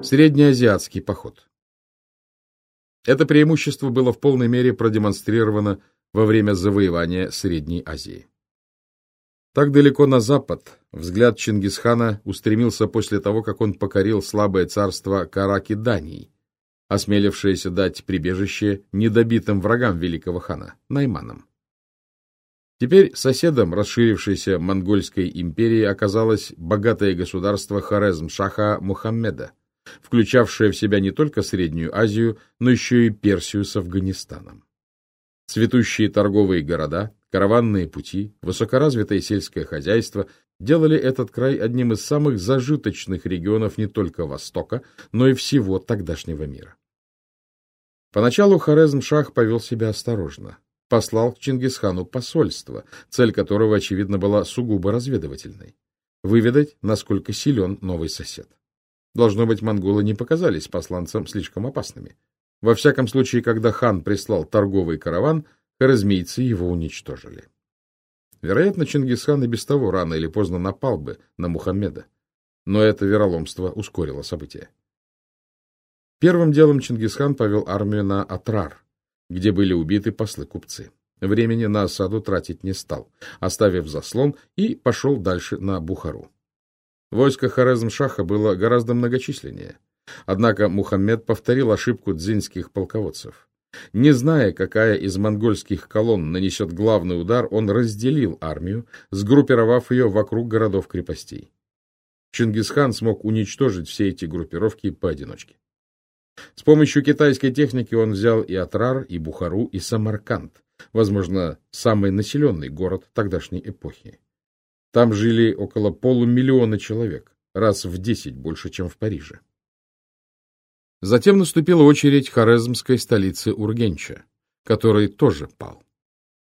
Среднеазиатский поход. Это преимущество было в полной мере продемонстрировано во время завоевания Средней Азии. Так далеко на запад взгляд Чингисхана устремился после того, как он покорил слабое царство Караки-Даний, осмелившееся дать прибежище недобитым врагам великого хана, Найманам. Теперь соседом расширившейся монгольской империи оказалось богатое государство Хорезм-Шаха Мухаммеда, включавшее в себя не только Среднюю Азию, но еще и Персию с Афганистаном. Цветущие торговые города, караванные пути, высокоразвитое сельское хозяйство делали этот край одним из самых зажиточных регионов не только Востока, но и всего тогдашнего мира. Поначалу Хорезм-Шах повел себя осторожно, послал к Чингисхану посольство, цель которого, очевидно, была сугубо разведывательной — выведать, насколько силен новый сосед. Должно быть, монголы не показались посланцам слишком опасными. Во всяком случае, когда хан прислал торговый караван, харазмийцы его уничтожили. Вероятно, Чингисхан и без того рано или поздно напал бы на Мухаммеда, но это вероломство ускорило события. Первым делом Чингисхан повел армию на Атрар, где были убиты послы-купцы. Времени на осаду тратить не стал, оставив заслон, и пошел дальше на Бухару. Войско Хорезм-Шаха было гораздо многочисленнее. Однако Мухаммед повторил ошибку дзинских полководцев. Не зная, какая из монгольских колонн нанесет главный удар, он разделил армию, сгруппировав ее вокруг городов-крепостей. Чингисхан смог уничтожить все эти группировки поодиночке. С помощью китайской техники он взял и Атрар, и Бухару, и Самарканд, возможно, самый населенный город тогдашней эпохи. Там жили около полумиллиона человек, раз в десять больше, чем в Париже. Затем наступила очередь хорезмской столицы Ургенча, который тоже пал.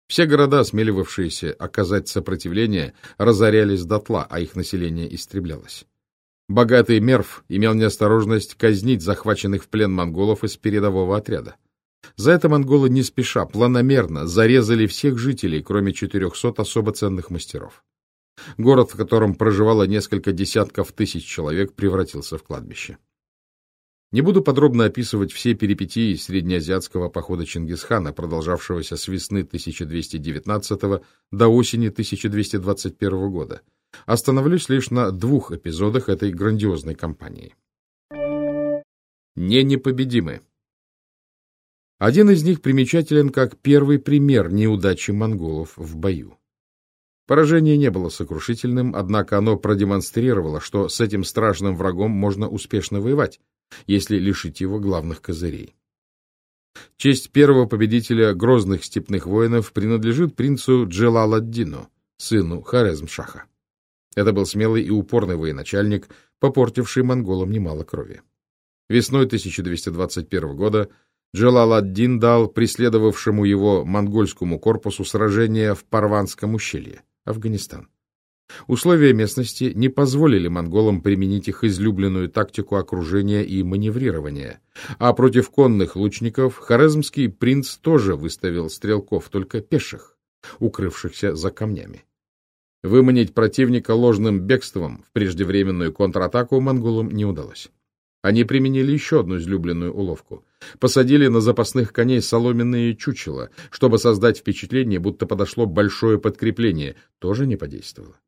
Все города, осмеливавшиеся оказать сопротивление, разорялись дотла, а их население истреблялось. Богатый Мерв имел неосторожность казнить захваченных в плен монголов из передового отряда. За это монголы не спеша, планомерно зарезали всех жителей, кроме 400 особо ценных мастеров. Город, в котором проживало несколько десятков тысяч человек, превратился в кладбище. Не буду подробно описывать все перипетии среднеазиатского похода Чингисхана, продолжавшегося с весны 1219 до осени 1221 года. Остановлюсь лишь на двух эпизодах этой грандиозной кампании. Не непобедимы. Один из них примечателен как первый пример неудачи монголов в бою. Поражение не было сокрушительным, однако оно продемонстрировало, что с этим страшным врагом можно успешно воевать, если лишить его главных козырей. Честь первого победителя грозных степных воинов принадлежит принцу Джелаладдину, сыну Хорезм-Шаха. Это был смелый и упорный военачальник, попортивший монголам немало крови. Весной 1221 года Джалал-ад-Дин дал преследовавшему его монгольскому корпусу сражение в Парванском ущелье. Афганистан. Условия местности не позволили монголам применить их излюбленную тактику окружения и маневрирования, а против конных лучников хорезмский принц тоже выставил стрелков, только пеших, укрывшихся за камнями. Выманить противника ложным бегством в преждевременную контратаку монголам не удалось. Они применили еще одну излюбленную уловку. Посадили на запасных коней соломенные чучела, чтобы создать впечатление, будто подошло большое подкрепление. Тоже не подействовало.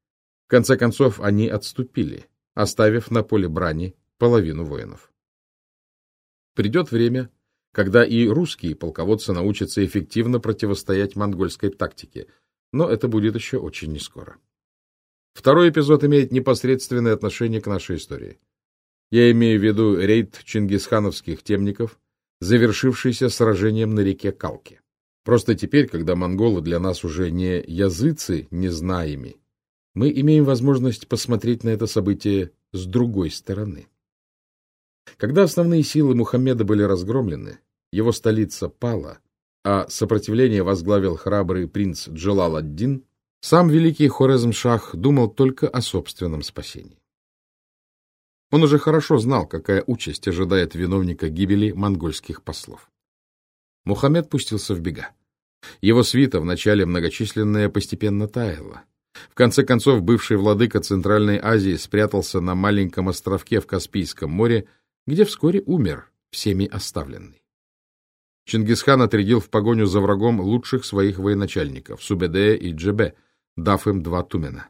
В конце концов, они отступили, оставив на поле брани половину воинов. Придет время, когда и русские полководцы научатся эффективно противостоять монгольской тактике, но это будет еще очень нескоро. Второй эпизод имеет непосредственное отношение к нашей истории. Я имею в виду рейд чингисхановских темников, завершившийся сражением на реке Калки. Просто теперь, когда монголы для нас уже не языцы незнаеми, мы имеем возможность посмотреть на это событие с другой стороны. Когда основные силы Мухаммеда были разгромлены, его столица пала, а сопротивление возглавил храбрый принц Джалал-ад-Дин, сам великий Хорезм-Шах думал только о собственном спасении. Он уже хорошо знал, какая участь ожидает виновника гибели монгольских послов. Мухаммед пустился в бега. Его свита, вначале многочисленная, постепенно таяла. В конце концов, бывший владыка Центральной Азии спрятался на маленьком островке в Каспийском море, где вскоре умер, всеми оставленный. Чингисхан отрядил в погоню за врагом лучших своих военачальников, Субедея и Джебе, дав им два тумена.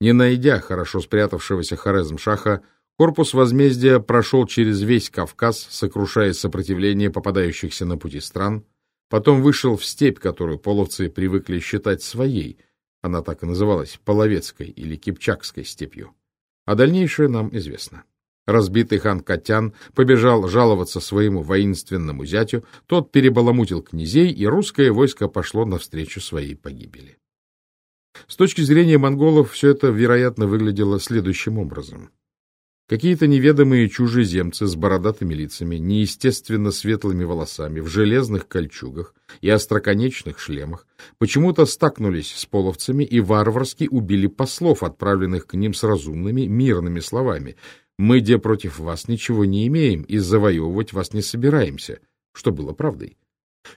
Не найдя хорошо спрятавшегося Хорезм-Шаха, корпус возмездия прошел через весь Кавказ, сокрушая сопротивление попадающихся на пути стран, потом вышел в степь, которую половцы привыкли считать своей, она так и называлась Половецкой или Кипчакской степью, а дальнейшее нам известно. Разбитый хан Катян побежал жаловаться своему воинственному зятю, тот перебаламутил князей, и русское войско пошло навстречу своей погибели. С точки зрения монголов все это, вероятно, выглядело следующим образом. Какие-то неведомые чужеземцы с бородатыми лицами, неестественно светлыми волосами, в железных кольчугах и остроконечных шлемах почему-то стакнулись с половцами и варварски убили послов, отправленных к ним с разумными, мирными словами. «Мы, где против вас, ничего не имеем и завоевывать вас не собираемся», что было правдой.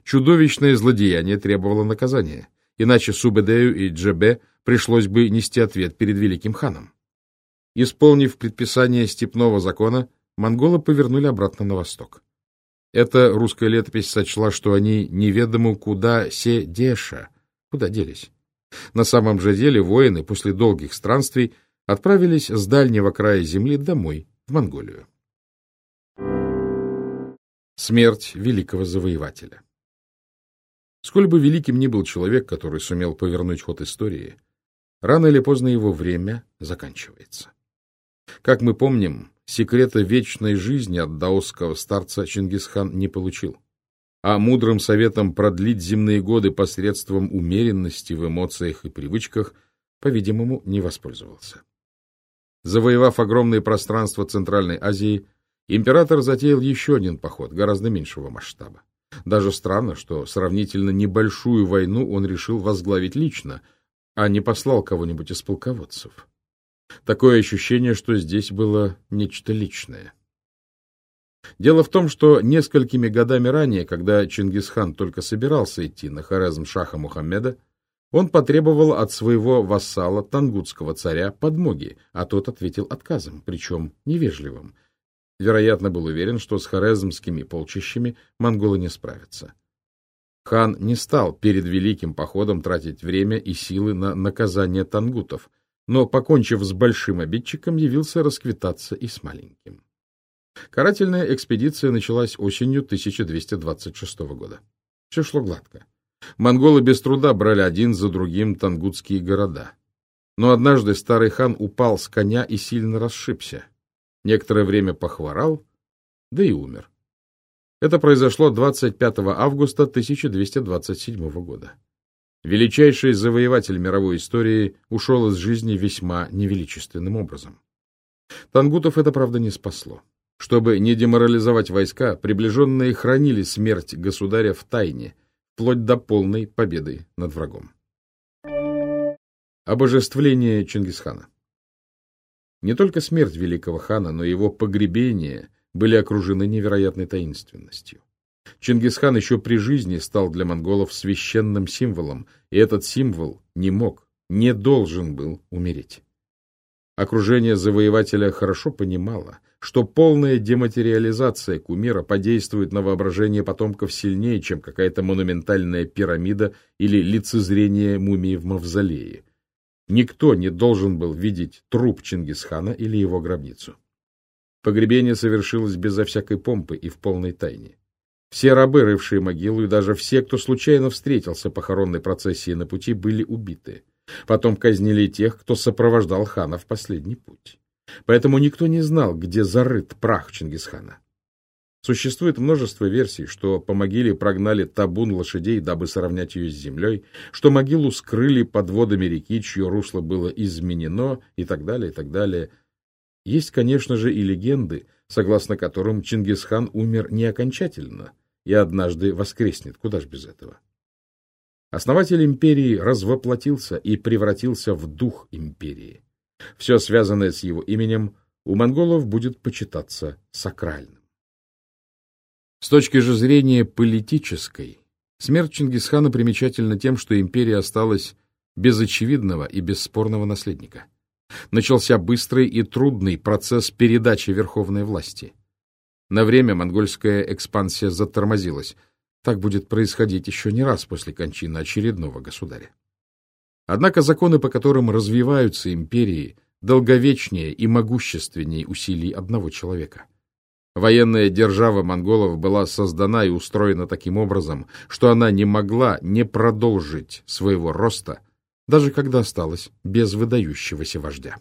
Чудовищное злодеяние требовало наказания иначе Субедею и Джебе пришлось бы нести ответ перед великим ханом. Исполнив предписание степного закона, монголы повернули обратно на восток. Эта русская летопись сочла, что они неведомо куда се деша, куда делись. На самом же деле воины после долгих странствий отправились с дальнего края земли домой, в Монголию. Смерть великого завоевателя Сколь бы великим ни был человек, который сумел повернуть ход истории, рано или поздно его время заканчивается. Как мы помним, секрета вечной жизни от даосского старца Чингисхан не получил, а мудрым советом продлить земные годы посредством умеренности в эмоциях и привычках, по-видимому, не воспользовался. Завоевав огромные пространства Центральной Азии, император затеял еще один поход, гораздо меньшего масштаба. Даже странно, что сравнительно небольшую войну он решил возглавить лично, а не послал кого-нибудь из полководцев. Такое ощущение, что здесь было нечто личное. Дело в том, что несколькими годами ранее, когда Чингисхан только собирался идти на хорезм шаха Мухаммеда, он потребовал от своего вассала, тангутского царя, подмоги, а тот ответил отказом, причем невежливым, вероятно, был уверен, что с хорезмскими полчищами монголы не справятся. Хан не стал перед великим походом тратить время и силы на наказание тангутов, но, покончив с большим обидчиком, явился расквитаться и с маленьким. Карательная экспедиция началась осенью 1226 года. Все шло гладко. Монголы без труда брали один за другим тангутские города. Но однажды старый хан упал с коня и сильно расшибся. Некоторое время похворал, да и умер. Это произошло 25 августа 1227 года. Величайший завоеватель мировой истории ушел из жизни весьма невеличественным образом. Тангутов это, правда, не спасло. Чтобы не деморализовать войска, приближенные хранили смерть государя в тайне, вплоть до полной победы над врагом. Обожествление Чингисхана не только смерть великого хана, но и его погребение были окружены невероятной таинственностью. Чингисхан еще при жизни стал для монголов священным символом, и этот символ не мог, не должен был умереть. Окружение завоевателя хорошо понимало, что полная дематериализация кумира подействует на воображение потомков сильнее, чем какая-то монументальная пирамида или лицезрение мумии в мавзолее. Никто не должен был видеть труп Чингисхана или его гробницу. Погребение совершилось безо всякой помпы и в полной тайне. Все рабы, рывшие могилу, и даже все, кто случайно встретился похоронной процессии на пути, были убиты. Потом казнили тех, кто сопровождал хана в последний путь. Поэтому никто не знал, где зарыт прах Чингисхана. Существует множество версий, что по могиле прогнали табун лошадей, дабы сравнять ее с землей, что могилу скрыли под водами реки, чье русло было изменено, и так далее, и так далее. Есть, конечно же, и легенды, согласно которым Чингисхан умер не окончательно и однажды воскреснет. Куда ж без этого? Основатель империи развоплотился и превратился в дух империи. Все связанное с его именем у монголов будет почитаться сакральным. С точки же зрения политической, смерть Чингисхана примечательна тем, что империя осталась без очевидного и бесспорного наследника. Начался быстрый и трудный процесс передачи верховной власти. На время монгольская экспансия затормозилась. Так будет происходить еще не раз после кончины очередного государя. Однако законы, по которым развиваются империи, долговечнее и могущественнее усилий одного человека. Военная держава монголов была создана и устроена таким образом, что она не могла не продолжить своего роста, даже когда осталась без выдающегося вождя.